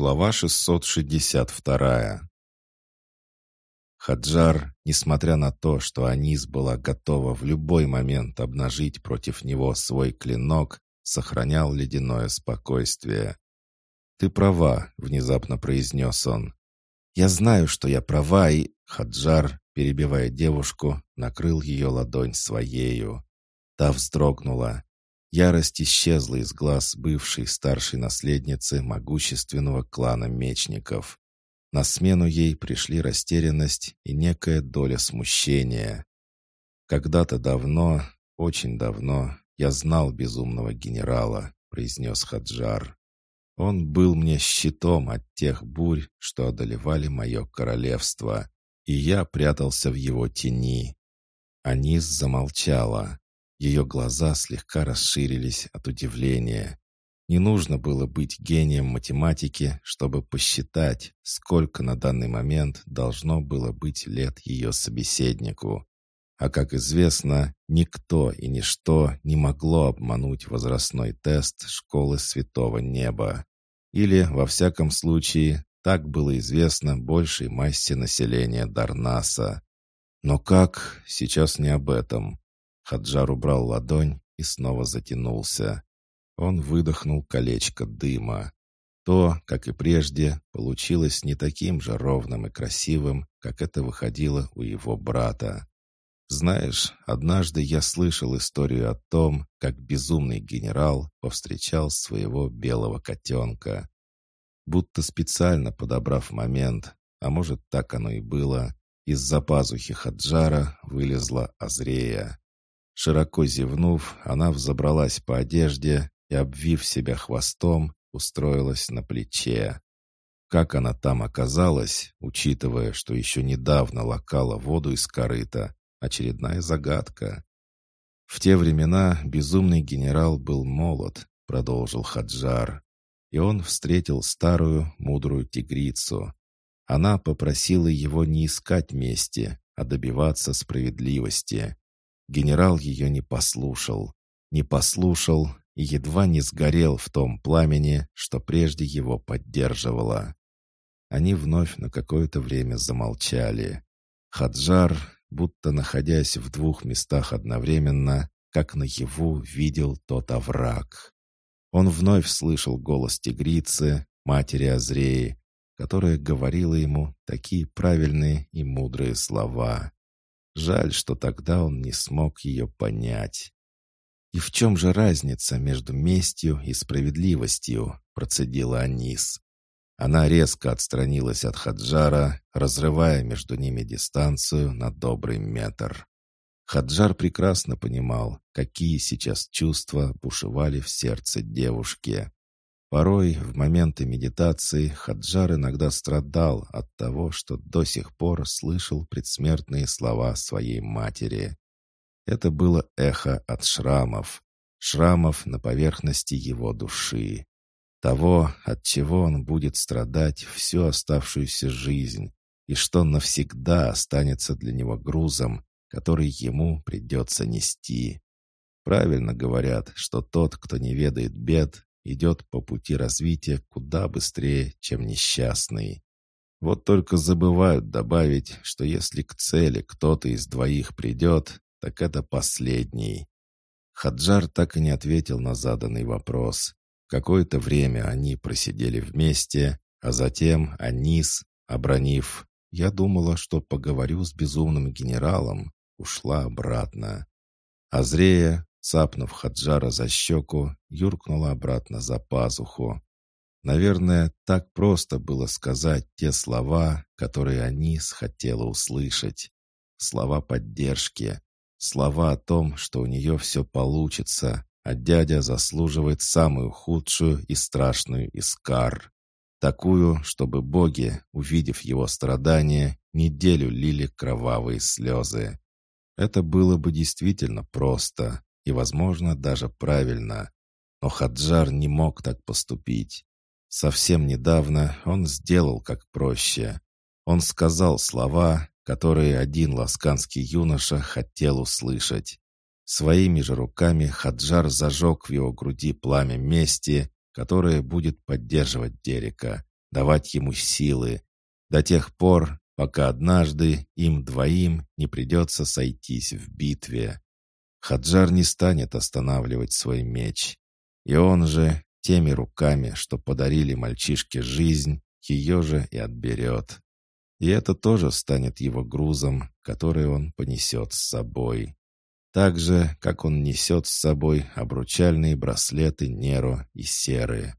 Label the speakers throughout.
Speaker 1: Глава 662 Хаджар, несмотря на то, что Анис была готова в любой момент обнажить против него свой клинок, сохранял ледяное спокойствие. «Ты права», — внезапно произнес он. «Я знаю, что я права, и...» Хаджар, перебивая девушку, накрыл ее ладонь своею. Та вздрогнула. Ярость исчезла из глаз бывшей старшей наследницы могущественного клана мечников. На смену ей пришли растерянность и некая доля смущения. «Когда-то давно, очень давно, я знал безумного генерала», — произнес Хаджар. «Он был мне щитом от тех бурь, что одолевали мое королевство, и я прятался в его тени». Анис замолчала. Ее глаза слегка расширились от удивления. Не нужно было быть гением математики, чтобы посчитать, сколько на данный момент должно было быть лет ее собеседнику. А как известно, никто и ничто не могло обмануть возрастной тест школы Святого Неба. Или, во всяком случае, так было известно большей массе населения Дарнаса. Но как, сейчас не об этом. Хаджар убрал ладонь и снова затянулся. Он выдохнул колечко дыма. То, как и прежде, получилось не таким же ровным и красивым, как это выходило у его брата. Знаешь, однажды я слышал историю о том, как безумный генерал повстречал своего белого котенка. Будто специально подобрав момент, а может так оно и было, из-за пазухи Хаджара вылезла Азрея. Широко зевнув, она взобралась по одежде и, обвив себя хвостом, устроилась на плече. Как она там оказалась, учитывая, что еще недавно лакала воду из корыта, очередная загадка. В те времена безумный генерал был молод, продолжил Хаджар, и он встретил старую, мудрую тигрицу. Она попросила его не искать мести, а добиваться справедливости. Генерал ее не послушал. Не послушал и едва не сгорел в том пламени, что прежде его поддерживало. Они вновь на какое-то время замолчали. Хаджар, будто находясь в двух местах одновременно, как наяву видел тот овраг. Он вновь слышал голос тигрицы, матери Азреи, которая говорила ему такие правильные и мудрые слова. Жаль, что тогда он не смог ее понять. «И в чем же разница между местью и справедливостью?» — процедила Анис. Она резко отстранилась от Хаджара, разрывая между ними дистанцию на добрый метр. Хаджар прекрасно понимал, какие сейчас чувства бушевали в сердце девушки. Порой, в моменты медитации, Хаджар иногда страдал от того, что до сих пор слышал предсмертные слова своей матери. Это было эхо от шрамов, шрамов на поверхности его души. Того, от чего он будет страдать всю оставшуюся жизнь, и что навсегда останется для него грузом, который ему придется нести. Правильно говорят, что тот, кто не ведает бед, идет по пути развития куда быстрее, чем несчастный. Вот только забывают добавить, что если к цели кто-то из двоих придет, так это последний. Хаджар так и не ответил на заданный вопрос. Какое-то время они просидели вместе, а затем Анис, обронив «Я думала, что поговорю с безумным генералом», ушла обратно. Азрея, Цапнув Хаджара за щеку, юркнула обратно за пазуху. Наверное, так просто было сказать те слова, которые Анис хотела услышать. Слова поддержки, слова о том, что у нее все получится, а дядя заслуживает самую худшую и страшную из кар. Такую, чтобы боги, увидев его страдания, неделю лили кровавые слезы. Это было бы действительно просто, и, возможно, даже правильно. Но Хаджар не мог так поступить. Совсем недавно он сделал как проще. Он сказал слова, которые один ласканский юноша хотел услышать. Своими же руками Хаджар зажег в его груди пламя мести, которое будет поддерживать Дерека, давать ему силы, до тех пор, пока однажды им двоим не придется сойтись в битве. Хаджар не станет останавливать свой меч. И он же, теми руками, что подарили мальчишке жизнь, ее же и отберет. И это тоже станет его грузом, который он понесет с собой. Так же, как он несет с собой обручальные браслеты Неро и Серы.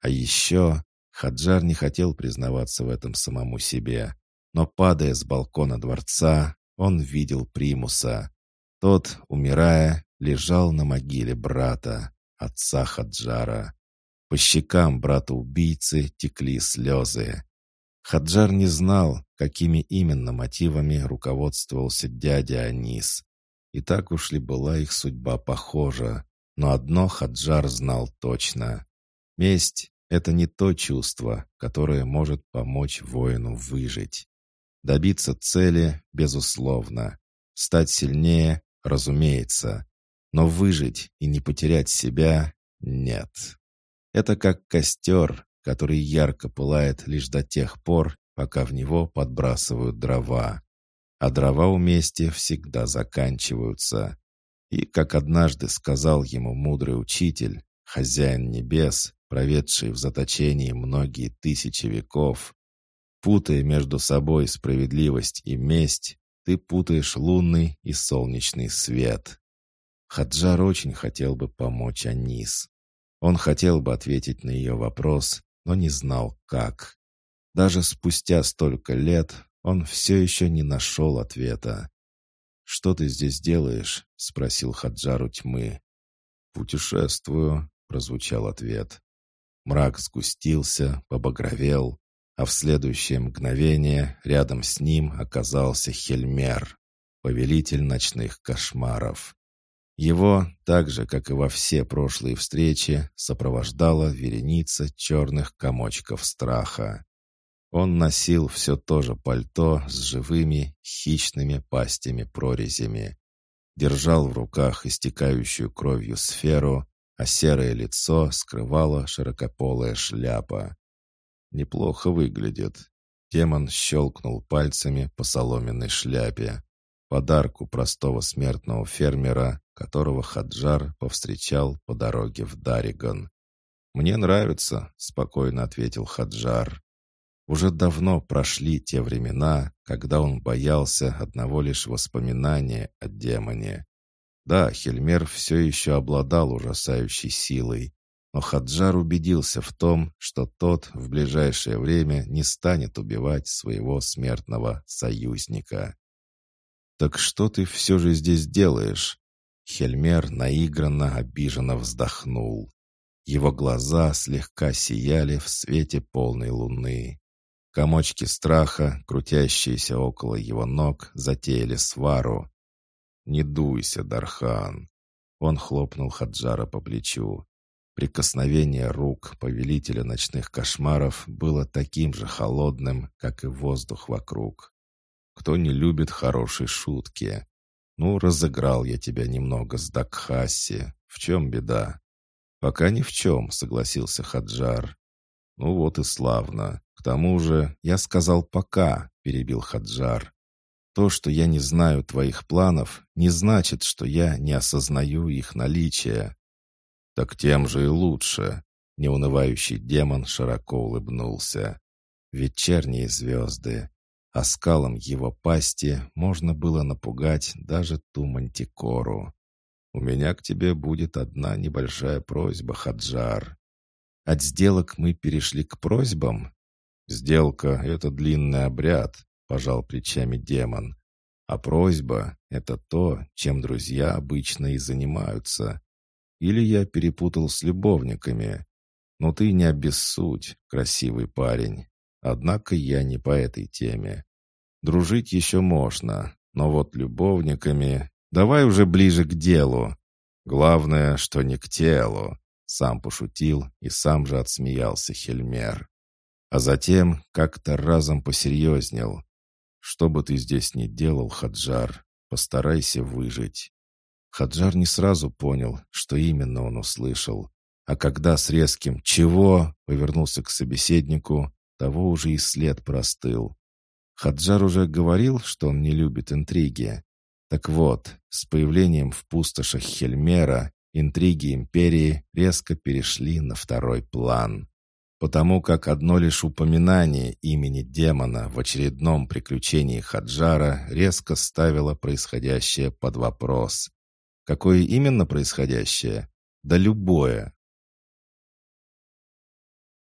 Speaker 1: А еще Хаджар не хотел признаваться в этом самому себе, но, падая с балкона дворца, он видел примуса. Тот, умирая, лежал на могиле брата, отца Хаджара. По щекам брата-убийцы текли слезы. Хаджар не знал, какими именно мотивами руководствовался дядя Анис. И так уж ли была их судьба похожа, но одно Хаджар знал точно. Месть — это не то чувство, которое может помочь воину выжить. Добиться цели, безусловно. Стать сильнее, разумеется. Но выжить и не потерять себя — нет. Это как костер, который ярко пылает лишь до тех пор, пока в него подбрасывают дрова. А дрова у мести всегда заканчиваются. И, как однажды сказал ему мудрый учитель, хозяин небес, проведший в заточении многие тысячи веков, путая между собой справедливость и месть, ты путаешь лунный и солнечный свет. Хаджар очень хотел бы помочь Анис. Он хотел бы ответить на ее вопрос, но не знал, как. Даже спустя столько лет он все еще не нашел ответа. «Что ты здесь делаешь?» — спросил Хаджару тьмы. «Путешествую», — прозвучал ответ. Мрак сгустился, побагровел, а в следующее мгновение рядом с ним оказался Хельмер, повелитель ночных кошмаров. Его, так же, как и во все прошлые встречи, сопровождала вереница черных комочков страха. Он носил все то же пальто с живыми, хищными пастями-прорезями. Держал в руках истекающую кровью сферу, а серое лицо скрывала широкополая шляпа. Неплохо выглядит. Демон щелкнул пальцами по соломенной шляпе. Подарку простого смертного фермера, которого Хаджар повстречал по дороге в Дариган. «Мне нравится», — спокойно ответил Хаджар. Уже давно прошли те времена, когда он боялся одного лишь воспоминания о демоне. Да, Хельмер все еще обладал ужасающей силой, но Хаджар убедился в том, что тот в ближайшее время не станет убивать своего смертного союзника. «Так что ты все же здесь делаешь?» Хельмер наигранно обиженно вздохнул. Его глаза слегка сияли в свете полной луны. Комочки страха, крутящиеся около его ног, затеяли свару. «Не дуйся, Дархан!» Он хлопнул Хаджара по плечу. Прикосновение рук повелителя ночных кошмаров было таким же холодным, как и воздух вокруг. Кто не любит хорошей шутки? Ну, разыграл я тебя немного с Дакхаси. В чем беда? Пока ни в чем, согласился Хаджар. Ну вот и славно. К тому же я сказал «пока», перебил Хаджар. То, что я не знаю твоих планов, не значит, что я не осознаю их наличие. «Так тем же и лучше», — неунывающий демон широко улыбнулся. «Вечерние звезды. А скалом его пасти можно было напугать даже ту мантикору. У меня к тебе будет одна небольшая просьба, Хаджар. От сделок мы перешли к просьбам? Сделка — это длинный обряд, пожал плечами демон. А просьба — это то, чем друзья обычно и занимаются. Или я перепутал с любовниками. Но ты не обессудь, красивый парень. Однако я не по этой теме. Дружить еще можно, но вот любовниками... Давай уже ближе к делу. Главное, что не к телу. Сам пошутил и сам же отсмеялся Хельмер. А затем как-то разом посерьезнел. Что бы ты здесь ни делал, Хаджар, постарайся выжить. Хаджар не сразу понял, что именно он услышал. А когда с резким «Чего?» повернулся к собеседнику, того уже и след простыл. Хаджар уже говорил, что он не любит интриги. Так вот, с появлением в пустошах Хельмера интриги империи резко перешли на второй план. Потому как одно лишь упоминание имени демона в очередном приключении Хаджара резко ставило происходящее под вопрос. Какое именно происходящее? Да любое.